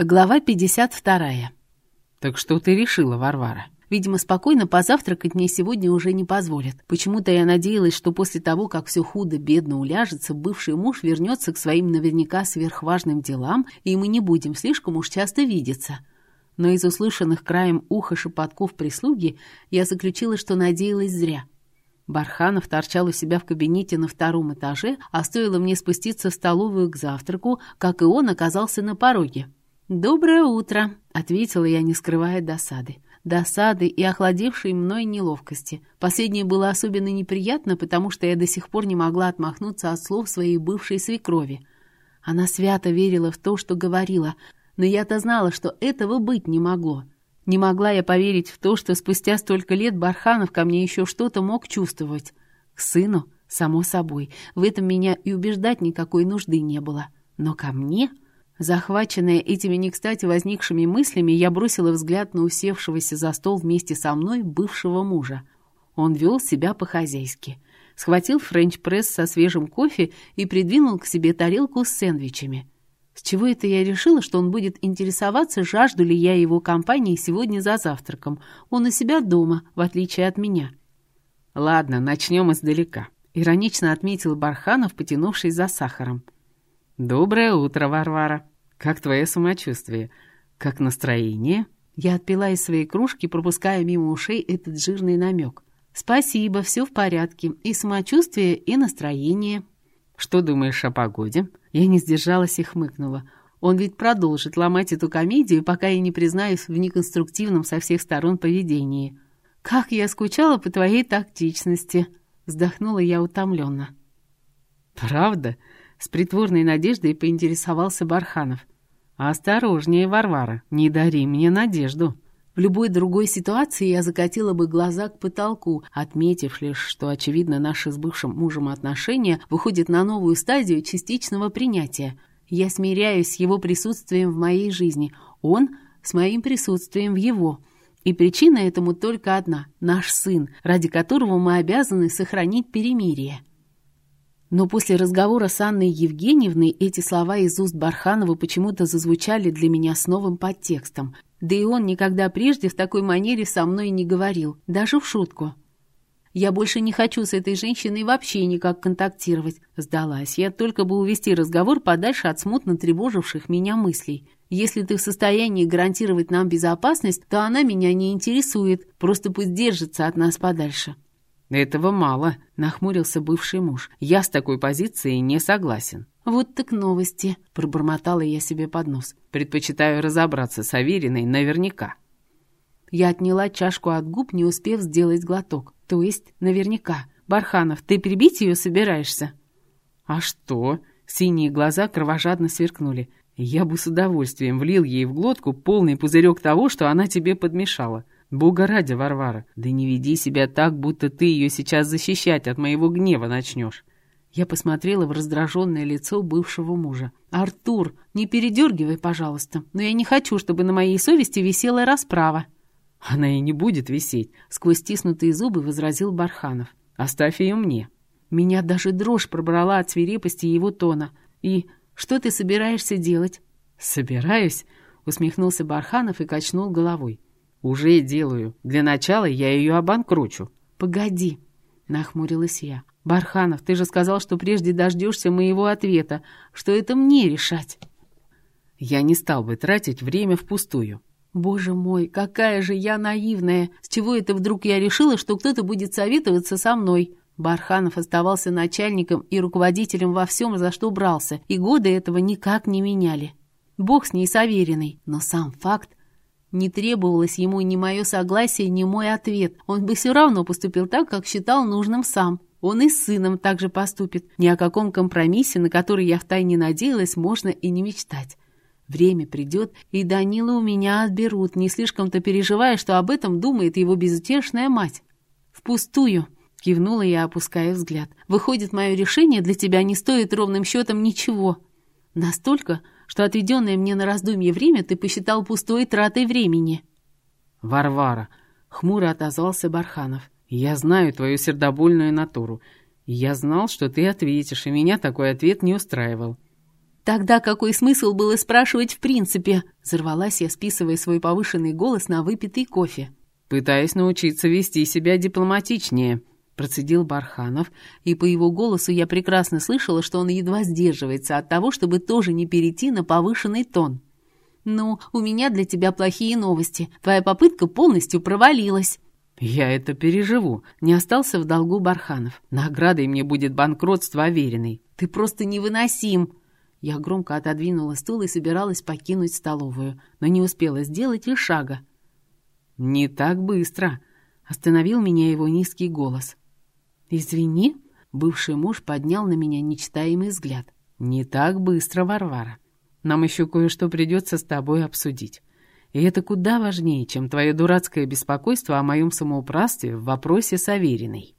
Глава 52. «Так что ты решила, Варвара?» Видимо, спокойно позавтракать мне сегодня уже не позволят. Почему-то я надеялась, что после того, как все худо-бедно уляжется, бывший муж вернется к своим наверняка сверхважным делам, и мы не будем слишком уж часто видеться. Но из услышанных краем уха шепотков прислуги я заключила, что надеялась зря. Барханов торчал у себя в кабинете на втором этаже, а стоило мне спуститься в столовую к завтраку, как и он оказался на пороге. «Доброе утро», — ответила я, не скрывая досады. Досады и охладевшей мной неловкости. Последнее было особенно неприятно, потому что я до сих пор не могла отмахнуться от слов своей бывшей свекрови. Она свято верила в то, что говорила, но я-то знала, что этого быть не могло. Не могла я поверить в то, что спустя столько лет Барханов ко мне еще что-то мог чувствовать. К сыну, само собой, в этом меня и убеждать никакой нужды не было. Но ко мне... Захваченная этими не кстати возникшими мыслями, я бросила взгляд на усевшегося за стол вместе со мной бывшего мужа. Он вел себя по-хозяйски. Схватил френч-пресс со свежим кофе и придвинул к себе тарелку с сэндвичами. С чего это я решила, что он будет интересоваться, жажду ли я его компании сегодня за завтраком? Он у себя дома, в отличие от меня. «Ладно, начнем издалека», — иронично отметил Барханов, потянувшись за сахаром. «Доброе утро, Варвара. Как твое самочувствие? Как настроение?» Я отпила из своей кружки, пропуская мимо ушей этот жирный намек. «Спасибо, все в порядке. И самочувствие, и настроение». «Что думаешь о погоде?» Я не сдержалась и хмыкнула. Он ведь продолжит ломать эту комедию, пока я не признаюсь в неконструктивном со всех сторон поведении. «Как я скучала по твоей тактичности!» Вздохнула я утомленно. «Правда?» С притворной надеждой поинтересовался Барханов. «Осторожнее, Варвара, не дари мне надежду». В любой другой ситуации я закатила бы глаза к потолку, отметив лишь, что, очевидно, наши с бывшим мужем отношения выходят на новую стадию частичного принятия. Я смиряюсь с его присутствием в моей жизни, он с моим присутствием в его. И причина этому только одна – наш сын, ради которого мы обязаны сохранить перемирие. Но после разговора с Анной Евгеньевной эти слова из уст Барханова почему-то зазвучали для меня с новым подтекстом. Да и он никогда прежде в такой манере со мной не говорил, даже в шутку. «Я больше не хочу с этой женщиной вообще никак контактировать», — сдалась я, только бы увести разговор подальше от смутно тревоживших меня мыслей. «Если ты в состоянии гарантировать нам безопасность, то она меня не интересует, просто пусть держится от нас подальше». «Этого мало», — нахмурился бывший муж. «Я с такой позицией не согласен». «Вот так новости», — пробормотала я себе под нос. «Предпочитаю разобраться с Авериной наверняка». Я отняла чашку от губ, не успев сделать глоток. То есть, наверняка. «Барханов, ты прибить ее собираешься?» «А что?» Синие глаза кровожадно сверкнули. «Я бы с удовольствием влил ей в глотку полный пузырек того, что она тебе подмешала. Бога ради, Варвара, да не веди себя так, будто ты ее сейчас защищать от моего гнева начнешь. Я посмотрела в раздраженное лицо бывшего мужа. «Артур, не передергивай, пожалуйста, но я не хочу, чтобы на моей совести висела расправа». «Она и не будет висеть», — сквозь стиснутые зубы возразил Барханов. «Оставь ее мне». Меня даже дрожь пробрала от свирепости его тона. «И что ты собираешься делать?» «Собираюсь?» — усмехнулся Барханов и качнул головой. «Уже делаю. Для начала я ее обанкрочу». «Погоди», — нахмурилась я. «Барханов, ты же сказал, что прежде дождешься моего ответа, что это мне решать». Я не стал бы тратить время впустую. «Боже мой, какая же я наивная! С чего это вдруг я решила, что кто-то будет советоваться со мной?» Барханов оставался начальником и руководителем во всем, за что брался, и годы этого никак не меняли. Бог с ней соверенный, но сам факт не требовалось ему ни мое согласие, ни мой ответ. Он бы все равно поступил так, как считал нужным сам. Он и с сыном также поступит. Ни о каком компромиссе, на который я втайне надеялась, можно и не мечтать. Время придет, и Данила у меня отберут, не слишком-то переживая, что об этом думает его безутешная мать. «Впустую», — кивнула я, опуская взгляд. «Выходит, мое решение для тебя не стоит ровным счетом ничего. Настолько, что отведенное мне на раздумье время ты посчитал пустой тратой времени». «Варвара», — хмуро отозвался Барханов, — «я знаю твою сердобольную натуру. Я знал, что ты ответишь, и меня такой ответ не устраивал». Тогда какой смысл было спрашивать в принципе? Взорвалась я, списывая свой повышенный голос на выпитый кофе. Пытаясь научиться вести себя дипломатичнее, процедил Барханов, и по его голосу я прекрасно слышала, что он едва сдерживается от того, чтобы тоже не перейти на повышенный тон. «Ну, у меня для тебя плохие новости. Твоя попытка полностью провалилась». «Я это переживу. Не остался в долгу Барханов. Наградой мне будет банкротство Авериной». «Ты просто невыносим!» Я громко отодвинула стул и собиралась покинуть столовую, но не успела сделать и шага. «Не так быстро!» — остановил меня его низкий голос. «Извини», — бывший муж поднял на меня нечитаемый взгляд. «Не так быстро, Варвара. Нам еще кое-что придется с тобой обсудить. И это куда важнее, чем твое дурацкое беспокойство о моем самоуправстве в вопросе с Авериной».